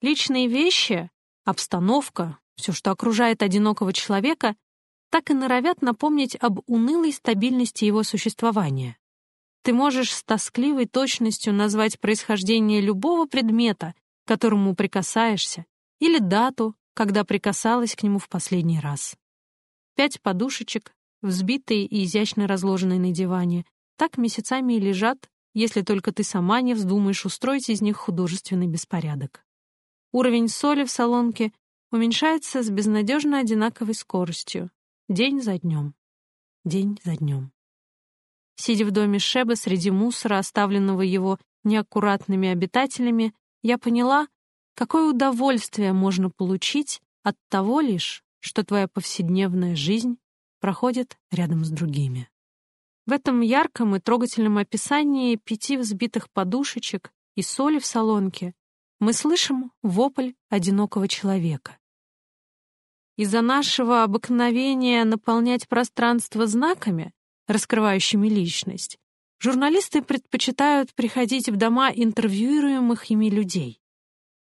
Личные вещи, обстановка, все, что окружает одинокого человека, так и норовят напомнить об унылой стабильности его существования. Ты можешь с тоскливой точностью назвать происхождение любого предмета, к которому прикасаешься, или дату, когда прикасалась к нему в последний раз. Пять подушечек, взбитые и изящно разложенные на диване, так месяцами и лежат, если только ты сама не вздумаешь устроить из них художественный беспорядок. Уровень соли в солонке уменьшается с безнадежно одинаковой скоростью, день за днем, день за днем. Сидя в доме Шеба среди мусора, оставленного его неаккуратными обитателями, я поняла, какое удовольствие можно получить от того лишь, что твоя повседневная жизнь проходит рядом с другими. В этом ярком и трогательном описании пяти взбитых подушечек и соли в солонке мы слышим вопль одинокого человека. Из-за нашего обыкновения наполнять пространство знаками раскрывающими личность, журналисты предпочитают приходить в дома интервьюируемых ими людей.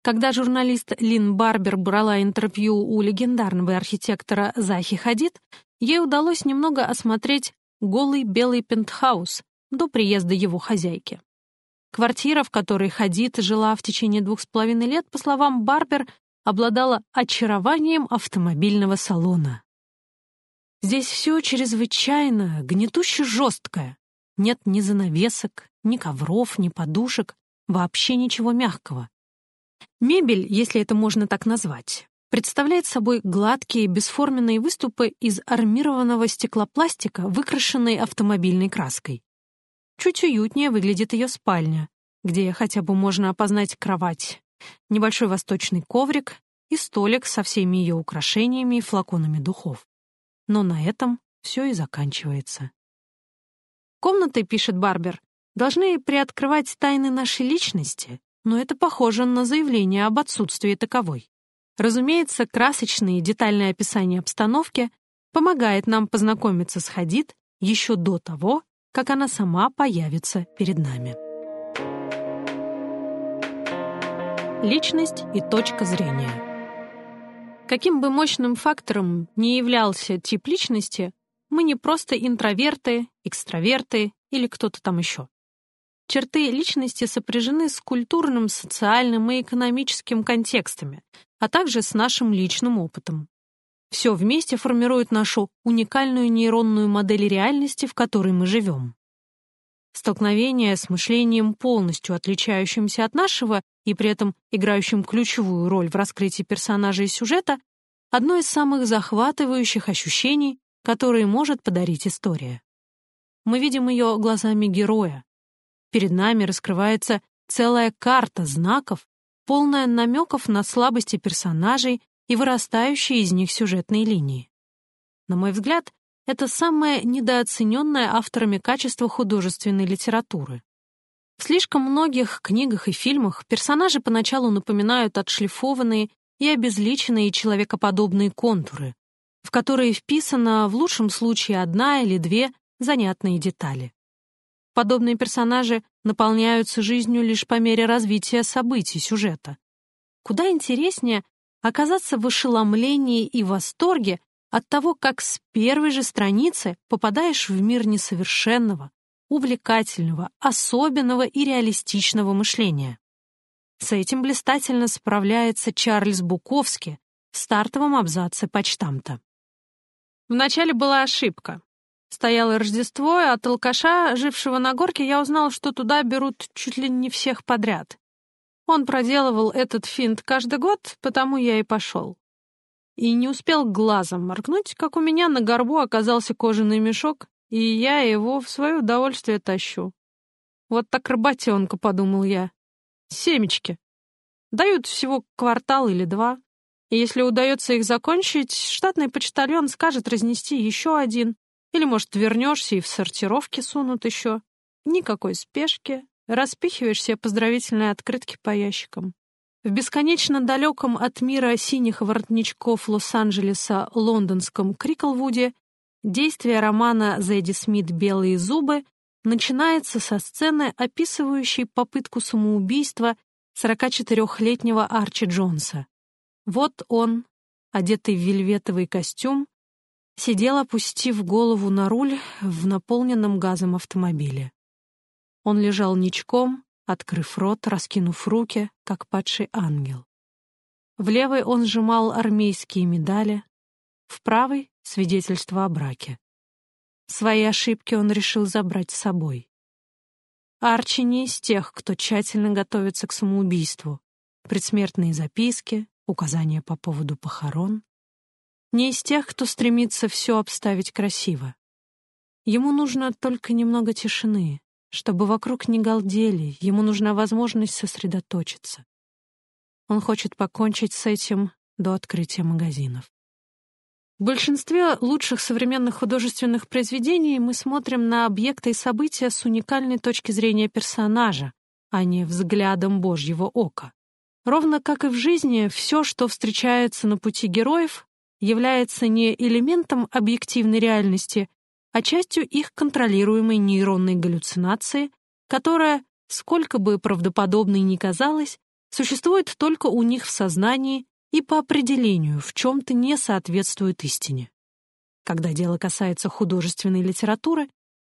Когда журналист Лин Барбер брала интервью у легендарного архитектора Захи Хадид, ей удалось немного осмотреть голый белый пентхаус до приезда его хозяйки. Квартира, в которой Хадид жила в течение двух с половиной лет, по словам Барбер, обладала очарованием автомобильного салона. Здесь все чрезвычайно, гнетуще жесткое. Нет ни занавесок, ни ковров, ни подушек, вообще ничего мягкого. Мебель, если это можно так назвать, представляет собой гладкие бесформенные выступы из армированного стеклопластика, выкрашенной автомобильной краской. Чуть уютнее выглядит ее спальня, где хотя бы можно опознать кровать, небольшой восточный коврик и столик со всеми ее украшениями и флаконами духов. Но на этом все и заканчивается. Комнаты, пишет Барбер, должны приоткрывать тайны нашей личности, но это похоже на заявление об отсутствии таковой. Разумеется, красочное и детальное описание обстановки помогает нам познакомиться с Хадид еще до того, как она сама появится перед нами. Личность и точка зрения. Каким бы мощным фактором ни являлся тип личности, мы не просто интроверты, экстраверты или кто-то там еще. Черты личности сопряжены с культурным, социальным и экономическим контекстами, а также с нашим личным опытом. Все вместе формирует нашу уникальную нейронную модель реальности, в которой мы живем. Столкновение с мышлением, полностью отличающимся от нашего и при этом играющим ключевую роль в раскрытии персонажей и сюжета, одно из самых захватывающих ощущений, которые может подарить история. Мы видим ее глазами героя. Перед нами раскрывается целая карта знаков, полная намеков на слабости персонажей и вырастающие из них сюжетные линии. На мой взгляд, это самое недооцененное авторами качество художественной литературы. В слишком многих книгах и фильмах персонажи поначалу напоминают отшлифованные и обезличенные человекоподобные контуры, в которые вписана в лучшем случае одна или две занятные детали. Подобные персонажи наполняются жизнью лишь по мере развития событий сюжета. Куда интереснее оказаться в ошеломлении и восторге от того, как с первой же страницы попадаешь в мир несовершенного, увлекательного, особенного и реалистичного мышления. С этим блистательно справляется Чарльз Буковский в стартовом абзаце почтамта. Вначале была ошибка. Стояло Рождество, и от алкаша, жившего на горке, я узнал, что туда берут чуть ли не всех подряд. Он проделывал этот финт каждый год, потому я и пошел. И не успел глазом моргнуть, как у меня на горбу оказался кожаный мешок, и я его в свое удовольствие тащу. Вот так работенка, подумал я. Семечки. Дают всего квартал или два. И если удается их закончить, штатный почтальон скажет разнести еще один. Или, может, вернешься и в сортировке сунут еще. Никакой спешки. Распихиваешь себе поздравительные открытки по ящикам. В бесконечно далеком от мира синих воротничков Лос-Анджелеса лондонском Криклвуде действие романа Зэдди Смит «Белые зубы» начинается со сцены, описывающей попытку самоубийства 44-летнего Арчи Джонса. Вот он, одетый в вельветовый костюм, сидел, опустив голову на руль в наполненном газом автомобиле. Он лежал ничком, открыв рот, раскинув руки, как падший ангел. В левой он сжимал армейские медали, в правой — свидетельство о браке. Свои ошибки он решил забрать с собой. Арчи не из тех, кто тщательно готовится к самоубийству. Предсмертные записки, указания по поводу похорон. Не из тех, кто стремится все обставить красиво. Ему нужно только немного тишины, чтобы вокруг не галдели, ему нужна возможность сосредоточиться. Он хочет покончить с этим до открытия магазинов. В большинстве лучших современных художественных произведений мы смотрим на объекты и события с уникальной точки зрения персонажа, а не взглядом Божьего ока. Ровно как и в жизни, все, что встречается на пути героев, является не элементом объективной реальности, а частью их контролируемой нейронной галлюцинации, которая, сколько бы правдоподобной ни казалась, существует только у них в сознании и по определению в чем-то не соответствует истине. Когда дело касается художественной литературы,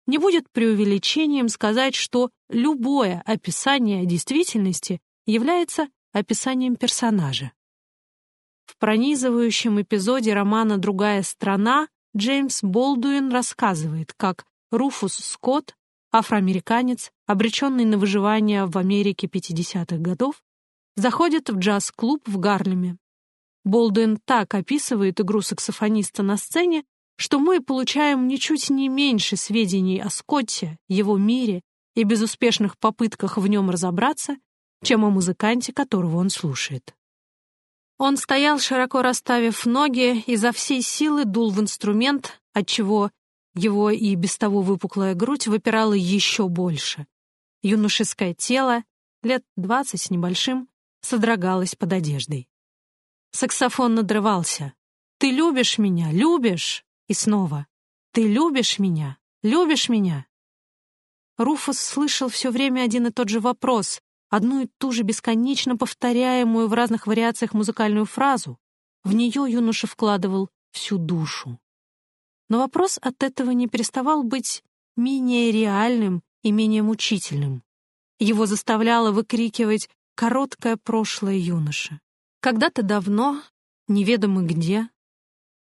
не будет преувеличением сказать, что любое описание действительности является описанием персонажа. В пронизывающем эпизоде романа «Другая страна» Джеймс Болдуин рассказывает, как Руфус Скотт, афроамериканец, обреченный на выживание в Америке 50-х годов, заходит в джаз-клуб в Гарлеме. Болдуин так описывает игру саксофониста на сцене, что мы получаем ничуть не меньше сведений о Скотте, его мире и безуспешных попытках в нем разобраться, чем о музыканте, которого он слушает. Он стоял, широко расставив ноги, и за всей силы дул в инструмент, отчего его и без того выпуклая грудь выпирала еще больше. Юношеское тело, лет двадцать с небольшим, содрогалось под одеждой. Саксофон надрывался. «Ты любишь меня, любишь!» И снова. «Ты любишь меня, любишь меня!» Руфус слышал все время один и тот же вопрос, одну и ту же бесконечно повторяемую в разных вариациях музыкальную фразу. В нее юноша вкладывал всю душу. Но вопрос от этого не переставал быть менее реальным и менее мучительным. Его заставляло выкрикивать короткое прошлое юноши. Когда-то давно, неведомо где,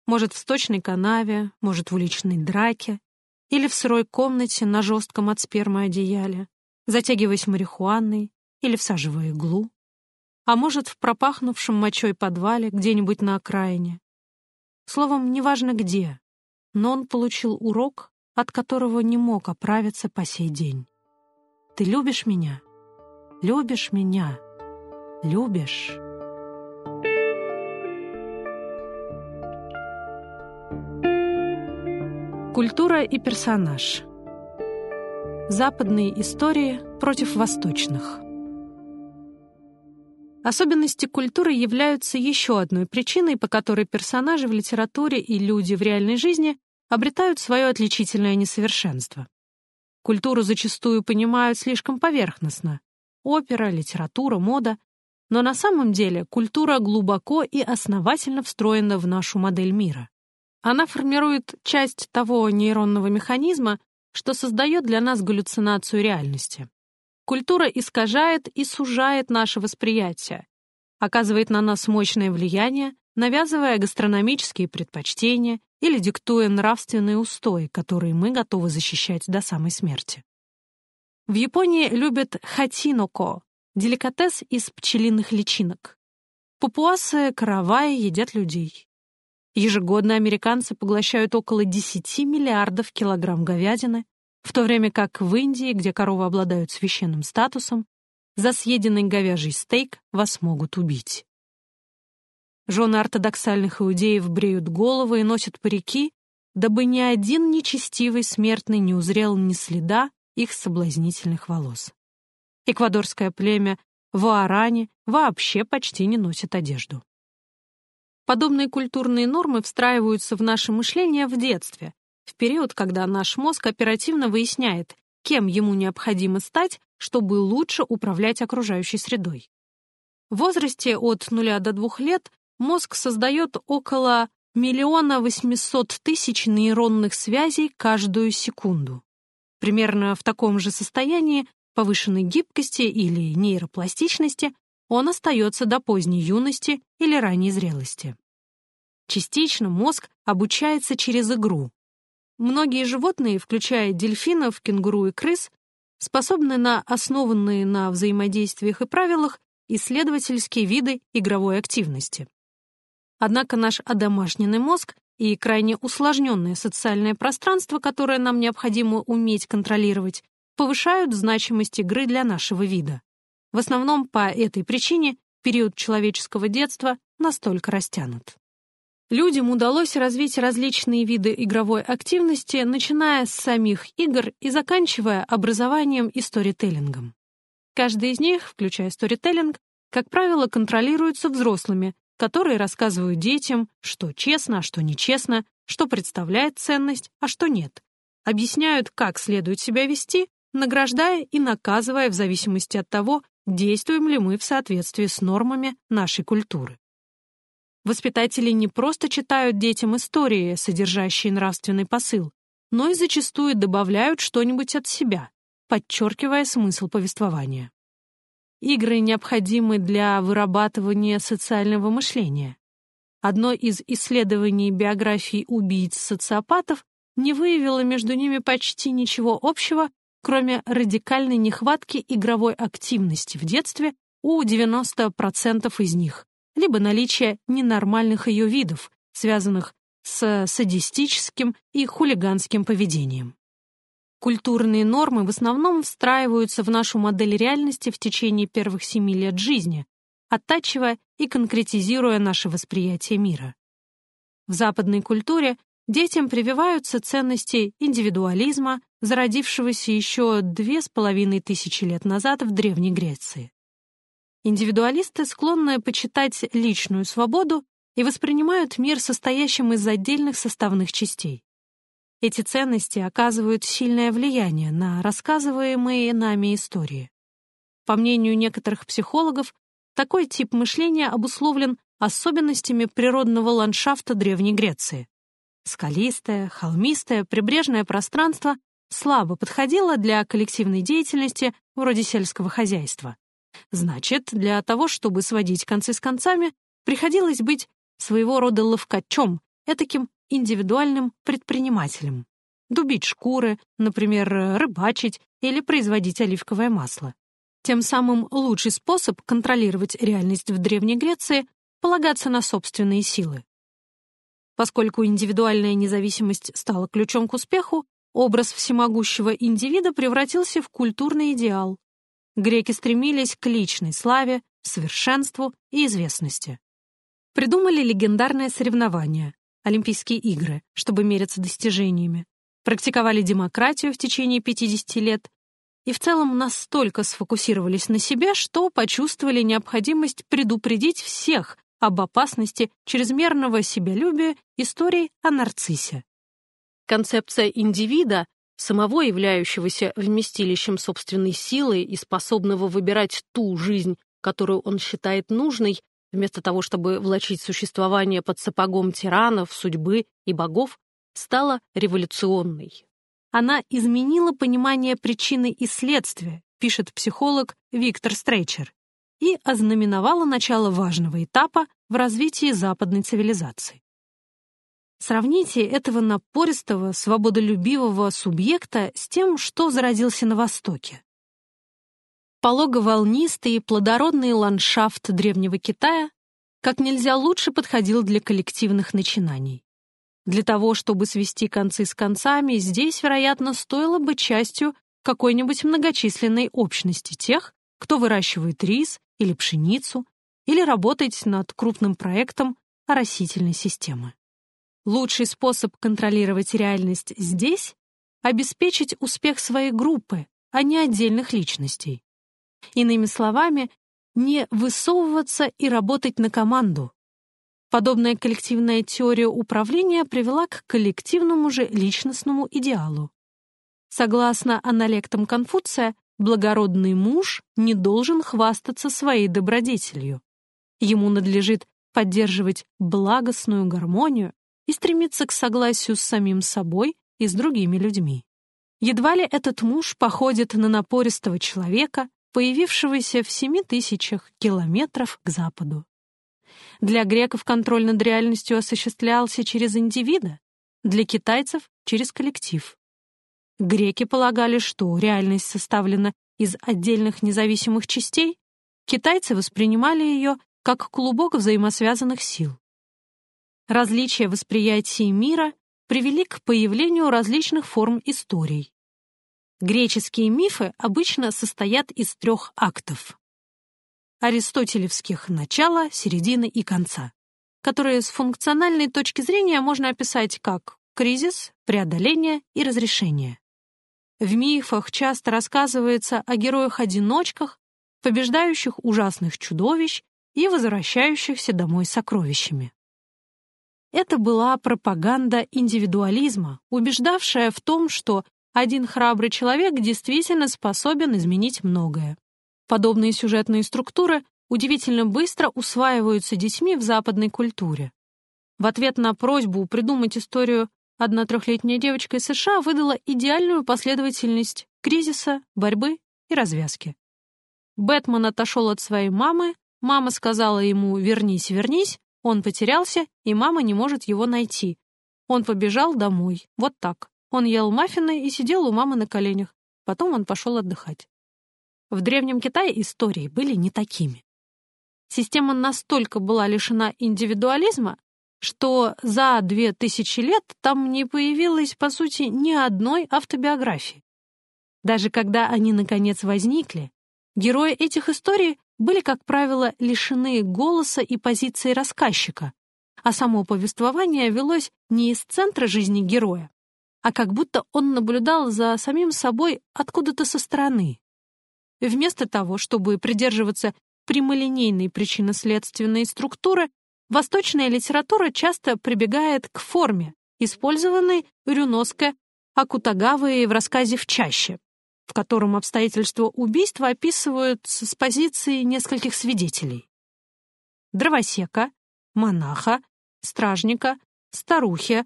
может, в сточной канаве, может, в уличной драке или в сырой комнате на жестком от спермы одеяле, затягиваясь марихуаной, или всаживая иглу, а может, в пропахнувшем мочой подвале где-нибудь на окраине. Словом, неважно где, но он получил урок, от которого не мог оправиться по сей день. «Ты любишь меня? Любишь меня? Любишь?» Культура и персонаж. Западные истории против восточных. Особенности культуры являются еще одной причиной, по которой персонажи в литературе и люди в реальной жизни обретают свое отличительное несовершенство. Культуру зачастую понимают слишком поверхностно. Опера, литература, мода. Но на самом деле культура глубоко и основательно встроена в нашу модель мира. Она формирует часть того нейронного механизма, что создает для нас галлюцинацию реальности. Культура искажает и сужает наше восприятие, оказывает на нас мощное влияние, навязывая гастрономические предпочтения или диктуя нравственные устои, которые мы готовы защищать до самой смерти. В Японии любят хатиноко — деликатес из пчелиных личинок. Папуасы караваи едят людей. Ежегодно американцы поглощают около 10 миллиардов килограмм говядины, в то время как в Индии, где коровы обладают священным статусом, за съеденный говяжий стейк вас могут убить. Жены ортодоксальных иудеев бреют головы и носят парики, дабы ни один нечестивый смертный не узрел ни следа их соблазнительных волос. Эквадорское племя в Ааране вообще почти не носит одежду. Подобные культурные нормы встраиваются в наше мышление в детстве, в период, когда наш мозг оперативно выясняет, кем ему необходимо стать, чтобы лучше управлять окружающей средой. В возрасте от 0 до 2 лет мозг создает около миллиона восьмисот тысяч нейронных связей каждую секунду. Примерно в таком же состоянии повышенной гибкости или нейропластичности он остается до поздней юности или ранней зрелости. Частично мозг обучается через игру. Многие животные, включая дельфинов, кенгуру и крыс, способны на основанные на взаимодействиях и правилах исследовательские виды игровой активности. Однако наш одомашненный мозг и крайне усложненное социальное пространство, которое нам необходимо уметь контролировать, повышают значимость игры для нашего вида. В основном по этой причине период человеческого детства настолько растянут. Людям удалось развить различные виды игровой активности, начиная с самих игр и заканчивая образованием и сторителлингом. Каждый из них, включая сторителлинг, как правило, контролируется взрослыми, которые рассказывают детям, что честно, а что нечестно, что представляет ценность, а что нет. Объясняют, как следует себя вести, награждая и наказывая в зависимости от того, действуем ли мы в соответствии с нормами нашей культуры. Воспитатели не просто читают детям истории, содержащие нравственный посыл, но и зачастую добавляют что-нибудь от себя, подчеркивая смысл повествования. Игры необходимы для вырабатывания социального мышления. Одно из исследований биографий убийц-социопатов не выявило между ними почти ничего общего, кроме радикальной нехватки игровой активности в детстве у 90% из них, либо наличия ненормальных ее видов, связанных с садистическим и хулиганским поведением. Культурные нормы в основном встраиваются в нашу модель реальности в течение первых семи лет жизни, оттачивая и конкретизируя наше восприятие мира. В западной культуре детям прививаются ценности индивидуализма, зародившегося еще две с половиной тысячи лет назад в Древней Греции. Индивидуалисты склонны почитать личную свободу и воспринимают мир состоящим из отдельных составных частей. Эти ценности оказывают сильное влияние на рассказываемые нами истории. По мнению некоторых психологов, такой тип мышления обусловлен особенностями природного ландшафта Древней Греции. Скалистое, холмистое, прибрежное пространство слабо подходило для коллективной деятельности вроде сельского хозяйства. Значит, для того, чтобы сводить концы с концами, приходилось быть своего рода ловкачом, этаким индивидуальным предпринимателем. Дубить шкуры, например, рыбачить или производить оливковое масло. Тем самым лучший способ контролировать реальность в Древней Греции — полагаться на собственные силы. Поскольку индивидуальная независимость стала ключом к успеху, образ всемогущего индивида превратился в культурный идеал. Греки стремились к личной славе, совершенству и известности. Придумали легендарное соревнование Олимпийские игры, чтобы мериться достижениями, практиковали демократию в течение 50 лет и в целом настолько сфокусировались на себе, что почувствовали необходимость предупредить всех об опасности чрезмерного себялюбия истории о нарциссе. Концепция индивида, самого являющегося вместилищем собственной силы и способного выбирать ту жизнь, которую он считает нужной, вместо того, чтобы влачить существование под сапогом тиранов, судьбы и богов, стала революционной. Она изменила понимание причины и следствия, пишет психолог Виктор Стрейчер, и ознаменовала начало важного этапа в развитии западной цивилизации. Сравните этого напористого, свободолюбивого субъекта с тем, что зародился на Востоке. Полого-волнистый и плодородный ландшафт Древнего Китая как нельзя лучше подходил для коллективных начинаний. Для того, чтобы свести концы с концами, здесь, вероятно, стоило бы частью какой-нибудь многочисленной общности тех, кто выращивает рис или пшеницу, или работать над крупным проектом оросительной системы. Лучший способ контролировать реальность здесь — обеспечить успех своей группы, а не отдельных личностей. Иными словами, не высовываться и работать на команду. Подобная коллективная теория управления привела к коллективному же личностному идеалу. Согласно аналектам Конфуция, благородный муж не должен хвастаться своей добродетелью. Ему надлежит поддерживать благостную гармонию и стремиться к согласию с самим собой и с другими людьми. Едва ли этот муж походит на напористого человека, появившегося в семи тысячах километров к западу. Для греков контроль над реальностью осуществлялся через индивида, для китайцев — через коллектив. Греки полагали, что реальность составлена из отдельных независимых частей, китайцы воспринимали ее как клубок взаимосвязанных сил. Различия восприятия мира привели к появлению различных форм историй. Греческие мифы обычно состоят из трех актов. Аристотелевских начала, середины и конца, которые с функциональной точки зрения можно описать как кризис, преодоление и разрешение. В мифах часто рассказывается о героях-одиночках, побеждающих ужасных чудовищ и возвращающихся домой сокровищами. Это была пропаганда индивидуализма, убеждавшая в том, что один храбрый человек действительно способен изменить многое. Подобные сюжетные структуры удивительно быстро усваиваются детьми в западной культуре. В ответ на просьбу придумать историю одна трехлетняя девочка из США выдала идеальную последовательность кризиса, борьбы и развязки. Бэтмен отошел от своей мамы, мама сказала ему «вернись, вернись», он потерялся, и мама не может его найти. Он побежал домой, вот так. Он ел маффины и сидел у мамы на коленях. Потом он пошел отдыхать. В Древнем Китае истории были не такими. Система настолько была лишена индивидуализма, что за две тысячи лет там не появилось, по сути, ни одной автобиографии. Даже когда они, наконец, возникли, герои этих историй были, как правило, лишены голоса и позиции рассказчика, а само повествование велось не из центра жизни героя, а как будто он наблюдал за самим собой откуда-то со стороны. Вместо того, чтобы придерживаться прямолинейной причинно-следственной структуры, Восточная литература часто прибегает к форме, использованной Рюноско Акутагавой в рассказе «В чаще», в котором обстоятельства убийства описываются с позиции нескольких свидетелей. Дровосека, монаха, стражника, старухи,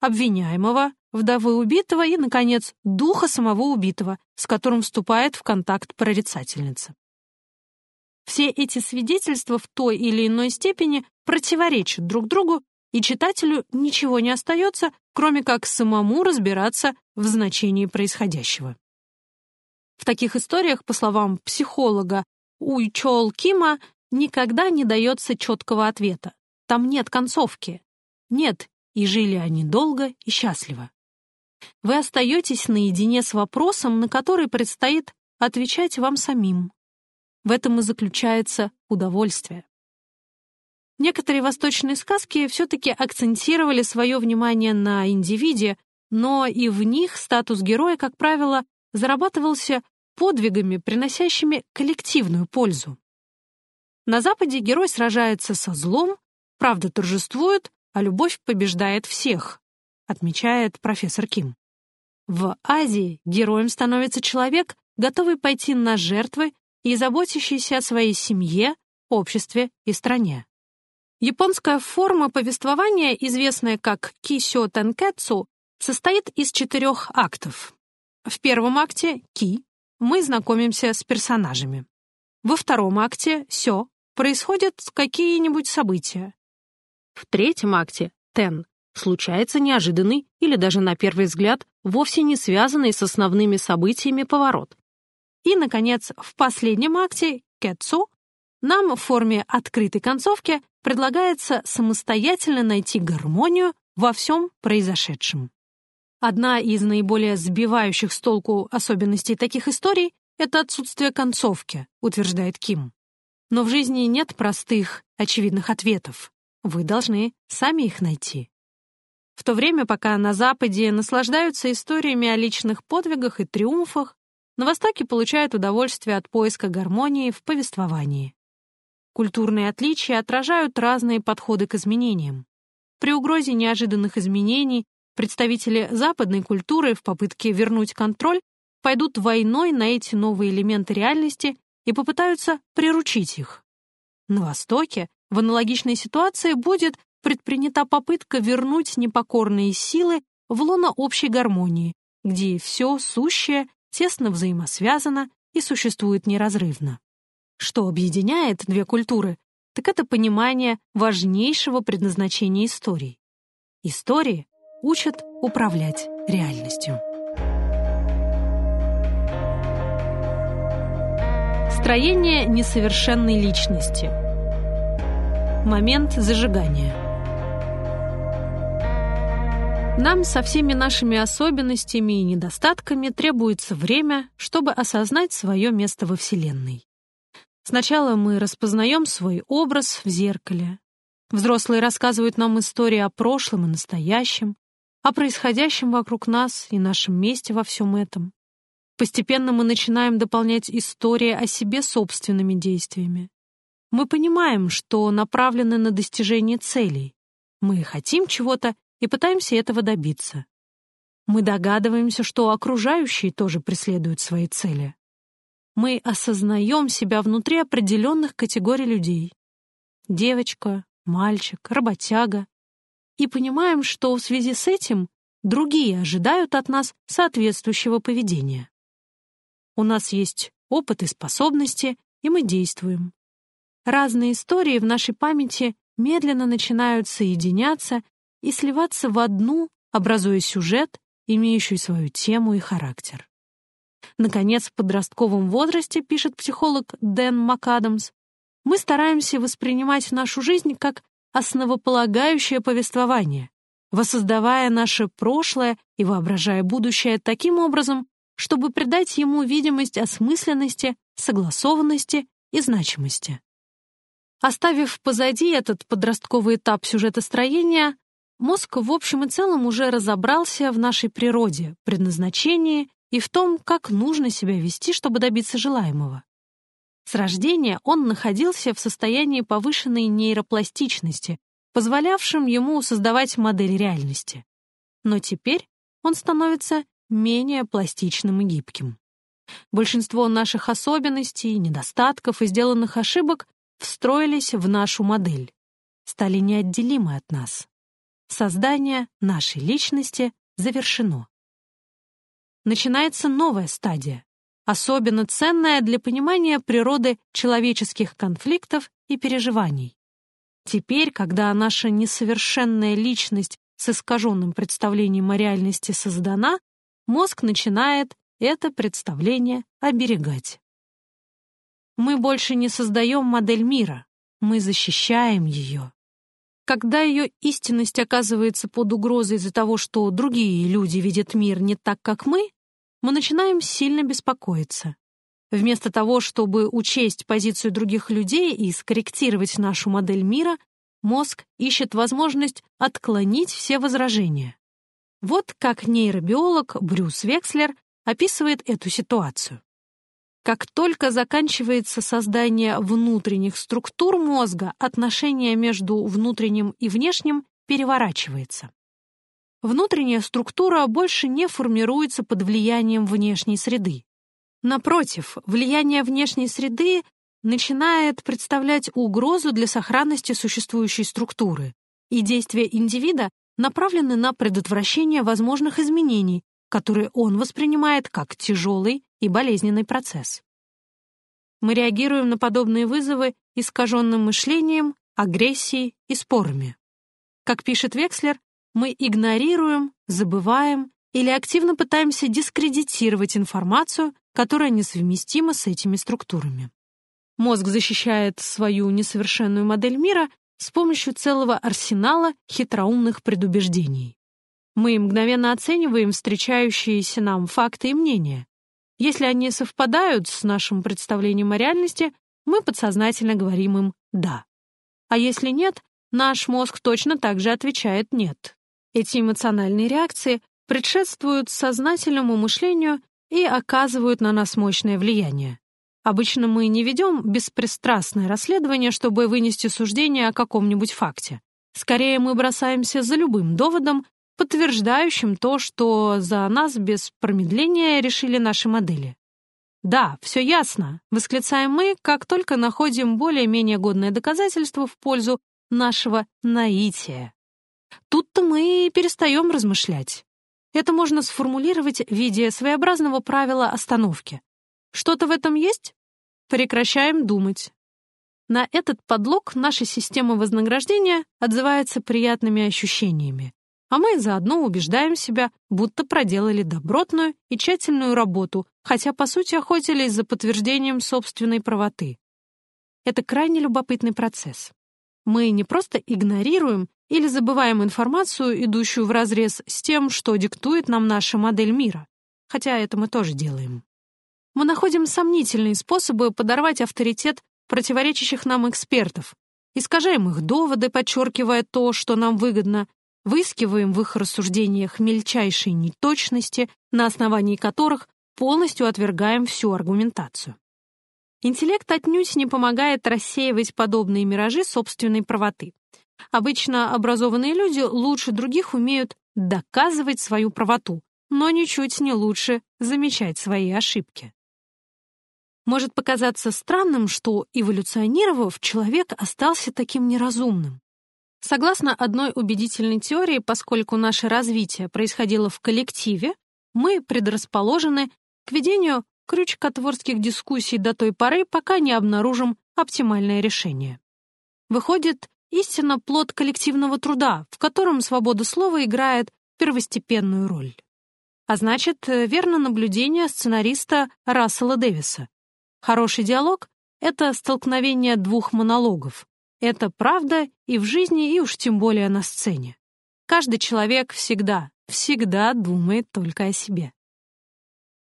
обвиняемого, вдовы убитого и, наконец, духа самого убитого, с которым вступает в контакт прорицательница. Все эти свидетельства в той или иной степени противоречат друг другу, и читателю ничего не остается, кроме как самому разбираться в значении происходящего. В таких историях, по словам психолога Уйчол Кима, никогда не дается четкого ответа. Там нет концовки. Нет, и жили они долго и счастливо. Вы остаетесь наедине с вопросом, на который предстоит отвечать вам самим. В этом и заключается удовольствие. Некоторые восточные сказки все-таки акцентировали свое внимание на индивиде, но и в них статус героя, как правило, зарабатывался подвигами, приносящими коллективную пользу. На Западе герой сражается со злом, правда торжествует, а любовь побеждает всех, отмечает профессор Ким. В Азии героем становится человек, готовый пойти на жертвы и заботящийся о своей семье, обществе и стране. Японская форма повествования, известная как кисё тенкетсу, состоит из четырех актов. В первом акте ки мы знакомимся с персонажами. Во втором акте сё происходят какие-нибудь события. В третьем акте тен случается неожиданный или даже на первый взгляд вовсе не связанный с основными событиями поворот. И, наконец, в последнем акте кетсу нам в форме открытой концовки предлагается самостоятельно найти гармонию во всем произошедшем. Одна из наиболее сбивающих с толку особенностей таких историй — это отсутствие концовки, утверждает Ким. Но в жизни нет простых, очевидных ответов. Вы должны сами их найти. В то время, пока на Западе наслаждаются историями о личных подвигах и триумфах, на Востоке получают удовольствие от поиска гармонии в повествовании. Культурные отличия отражают разные подходы к изменениям. При угрозе неожиданных изменений представители западной культуры в попытке вернуть контроль пойдут войной на эти новые элементы реальности и попытаются приручить их. На Востоке в аналогичной ситуации будет предпринята попытка вернуть непокорные силы в лоно общей гармонии, где все сущее тесно взаимосвязано и существует неразрывно. Что объединяет две культуры, так это понимание важнейшего предназначения истории. Истории учат управлять реальностью. Строение несовершенной личности. Момент зажигания. Нам со всеми нашими особенностями и недостатками требуется время, чтобы осознать свое место во Вселенной. Сначала мы распознаем свой образ в зеркале. Взрослые рассказывают нам истории о прошлом и настоящем, о происходящем вокруг нас и нашем месте во всем этом. Постепенно мы начинаем дополнять истории о себе собственными действиями. Мы понимаем, что направлены на достижение целей. Мы хотим чего-то и пытаемся этого добиться. Мы догадываемся, что окружающие тоже преследуют свои цели. Мы осознаем себя внутри определенных категорий людей. Девочка, мальчик, работяга. И понимаем, что в связи с этим другие ожидают от нас соответствующего поведения. У нас есть опыт и способности, и мы действуем. Разные истории в нашей памяти медленно начинают соединяться и сливаться в одну, образуя сюжет, имеющий свою тему и характер. Наконец, в подростковом возрасте, пишет психолог Дэн МакАдамс, мы стараемся воспринимать нашу жизнь как основополагающее повествование, воссоздавая наше прошлое и воображая будущее таким образом, чтобы придать ему видимость осмысленности, согласованности и значимости. Оставив позади этот подростковый этап сюжетостроения, Мозг в общем и целом уже разобрался в нашей природе, предназначении и в том, как нужно себя вести, чтобы добиться желаемого. С рождения он находился в состоянии повышенной нейропластичности, позволявшем ему создавать модель реальности. Но теперь он становится менее пластичным и гибким. Большинство наших особенностей, недостатков и сделанных ошибок встроились в нашу модель, стали неотделимы от нас. Создание нашей личности завершено. Начинается новая стадия, особенно ценная для понимания природы человеческих конфликтов и переживаний. Теперь, когда наша несовершенная личность с искаженным представлением о реальности создана, мозг начинает это представление оберегать. Мы больше не создаем модель мира, мы защищаем ее. Когда ее истинность оказывается под угрозой из-за того, что другие люди видят мир не так, как мы, мы начинаем сильно беспокоиться. Вместо того, чтобы учесть позицию других людей и скорректировать нашу модель мира, мозг ищет возможность отклонить все возражения. Вот как нейробиолог Брюс Векслер описывает эту ситуацию. Как только заканчивается создание внутренних структур мозга, отношение между внутренним и внешним переворачивается. Внутренняя структура больше не формируется под влиянием внешней среды. Напротив, влияние внешней среды начинает представлять угрозу для сохранности существующей структуры, и действия индивида направлены на предотвращение возможных изменений, которые он воспринимает как тяжелый и болезненный процесс. Мы реагируем на подобные вызовы искаженным мышлением, агрессией и спорами. Как пишет Векслер, мы игнорируем, забываем или активно пытаемся дискредитировать информацию, которая несовместима с этими структурами. Мозг защищает свою несовершенную модель мира с помощью целого арсенала хитроумных предубеждений. Мы мгновенно оцениваем встречающиеся нам факты и мнения. Если они совпадают с нашим представлением о реальности, мы подсознательно говорим им «да». А если нет, наш мозг точно так же отвечает «нет». Эти эмоциональные реакции предшествуют сознательному мышлению и оказывают на нас мощное влияние. Обычно мы не ведем беспристрастное расследование, чтобы вынести суждение о каком-нибудь факте. Скорее, мы бросаемся за любым доводом, подтверждающим то, что за нас без промедления решили наши модели. «Да, все ясно», — восклицаем мы, как только находим более-менее годное доказательство в пользу нашего наития. Тут-то мы перестаем размышлять. Это можно сформулировать в виде своеобразного правила остановки. Что-то в этом есть? Прекращаем думать. На этот подлог наша система вознаграждения отзывается приятными ощущениями, а мы заодно убеждаем себя, будто проделали добротную и тщательную работу, хотя, по сути, охотились за подтверждением собственной правоты. Это крайне любопытный процесс. Мы не просто игнорируем или забываем информацию, идущую вразрез с тем, что диктует нам наша модель мира, хотя это мы тоже делаем. Мы находим сомнительные способы подорвать авторитет противоречащих нам экспертов, искажаем их доводы, подчеркивая то, что нам выгодно, выискиваем в их рассуждениях мельчайшие неточности, на основании которых полностью отвергаем всю аргументацию. Интеллект отнюдь не помогает рассеивать подобные миражи собственной правоты. Обычно образованные люди лучше других умеют доказывать свою правоту, но ничуть не лучше замечать свои ошибки. Может показаться странным, что, эволюционировав, человек остался таким неразумным. Согласно одной убедительной теории, поскольку наше развитие происходило в коллективе, мы предрасположены к ведению крючкотворских дискуссий до той поры, пока не обнаружим оптимальное решение. Выходит, истинно плод коллективного труда, в котором свобода слова играет первостепенную роль. А значит, верно наблюдение сценариста Рассела Дэвиса. Хороший диалог — это столкновение двух монологов. Это правда и в жизни, и уж тем более на сцене. Каждый человек всегда, всегда думает только о себе.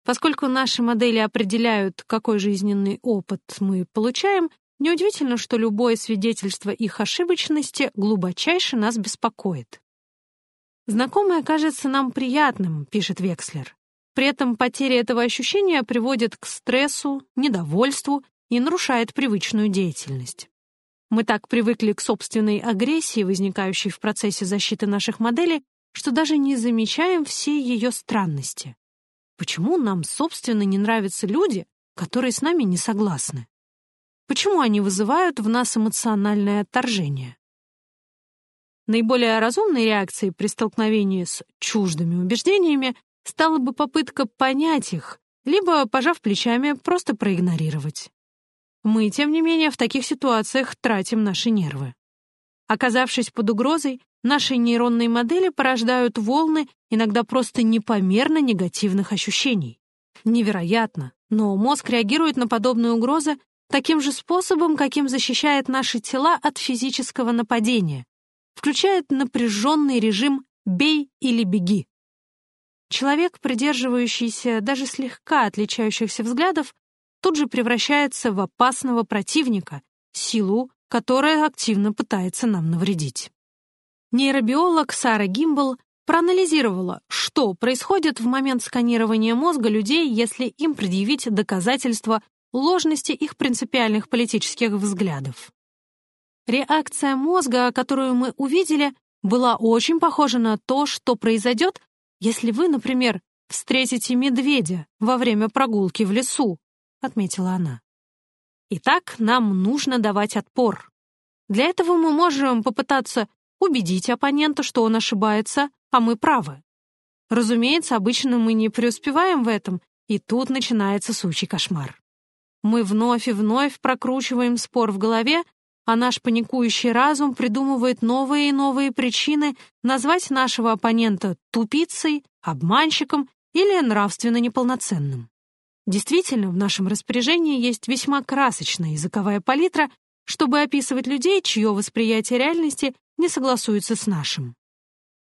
Поскольку наши модели определяют, какой жизненный опыт мы получаем, неудивительно, что любое свидетельство их ошибочности глубочайше нас беспокоит. «Знакомое кажется нам приятным», — пишет Векслер. При этом потеря этого ощущения приводит к стрессу, недовольству и нарушает привычную деятельность. Мы так привыкли к собственной агрессии, возникающей в процессе защиты наших моделей, что даже не замечаем всей ее странности. Почему нам, собственно, не нравятся люди, которые с нами не согласны? Почему они вызывают в нас эмоциональное отторжение? Наиболее разумной реакцией при столкновении с чуждыми убеждениями стала бы попытка понять их, либо, пожав плечами, просто проигнорировать. Мы, тем не менее, в таких ситуациях тратим наши нервы. Оказавшись под угрозой, наши нейронные модели порождают волны иногда просто непомерно негативных ощущений. Невероятно, но мозг реагирует на подобные угрозы таким же способом, каким защищает наши тела от физического нападения, включает напряженный режим «бей или беги». Человек, придерживающийся даже слегка отличающихся взглядов, тут же превращается в опасного противника, силу, которая активно пытается нам навредить. Нейробиолог Сара Гимбл проанализировала, что происходит в момент сканирования мозга людей, если им предъявить доказательства ложности их принципиальных политических взглядов. Реакция мозга, которую мы увидели, была очень похожа на то, что произойдет, если вы, например, встретите медведя во время прогулки в лесу, отметила она. Итак, нам нужно давать отпор. Для этого мы можем попытаться убедить оппонента, что он ошибается, а мы правы. Разумеется, обычно мы не преуспеваем в этом, и тут начинается сучий кошмар. Мы вновь и вновь прокручиваем спор в голове, а наш паникующий разум придумывает новые и новые причины назвать нашего оппонента тупицей, обманщиком или нравственно неполноценным. Действительно, в нашем распоряжении есть весьма красочная языковая палитра, чтобы описывать людей, чье восприятие реальности не согласуется с нашим.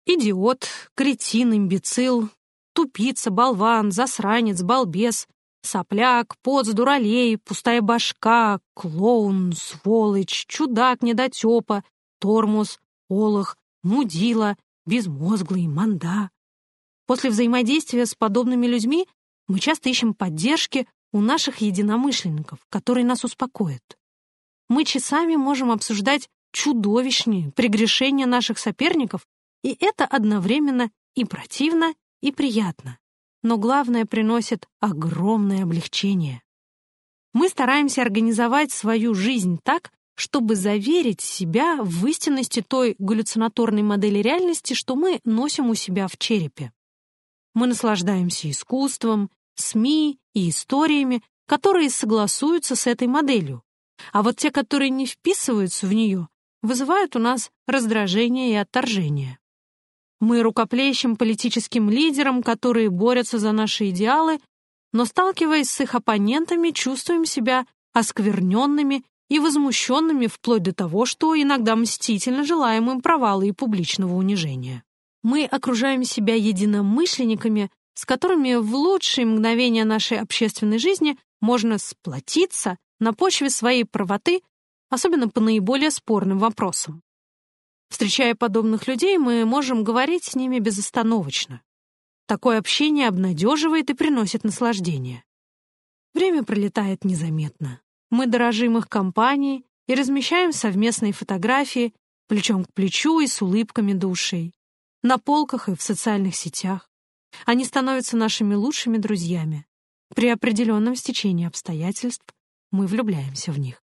Идиот, кретин, имбецил, тупица, болван, засранец, балбес, Сопляк, поц, дуралей, пустая башка, клоун, сволочь, чудак, недотепа, тормоз, олох, мудила, безмозглый, манда. После взаимодействия с подобными людьми мы часто ищем поддержки у наших единомышленников, которые нас успокоят. Мы часами можем обсуждать чудовищные прегрешения наших соперников, и это одновременно и противно, и приятно. Но главное, приносит огромное облегчение. Мы стараемся организовать свою жизнь так, чтобы заверить себя в истинности той галлюцинаторной модели реальности, что мы носим у себя в черепе. Мы наслаждаемся искусством, СМИ и историями, которые согласуются с этой моделью, а вот те, которые не вписываются в нее, вызывают у нас раздражение и отторжение. Мы рукоплещем политическим лидерам, которые борются за наши идеалы, но, сталкиваясь с их оппонентами, чувствуем себя оскверненными и возмущенными вплоть до того, что иногда мстительно желаем им провала и публичного унижения. Мы окружаем себя единомышленниками, с которыми в лучшие мгновения нашей общественной жизни можно сплотиться на почве своей правоты, особенно по наиболее спорным вопросам. Встречая подобных людей, мы можем говорить с ними безостановочно. Такое общение обнадеживает и приносит наслаждение. Время пролетает незаметно. Мы дорожим их компанией и размещаем совместные фотографии плечом к плечу и с улыбками до. На полках и в социальных сетях. Они становятся нашими лучшими друзьями. При определенном стечении обстоятельств мы влюбляемся в них.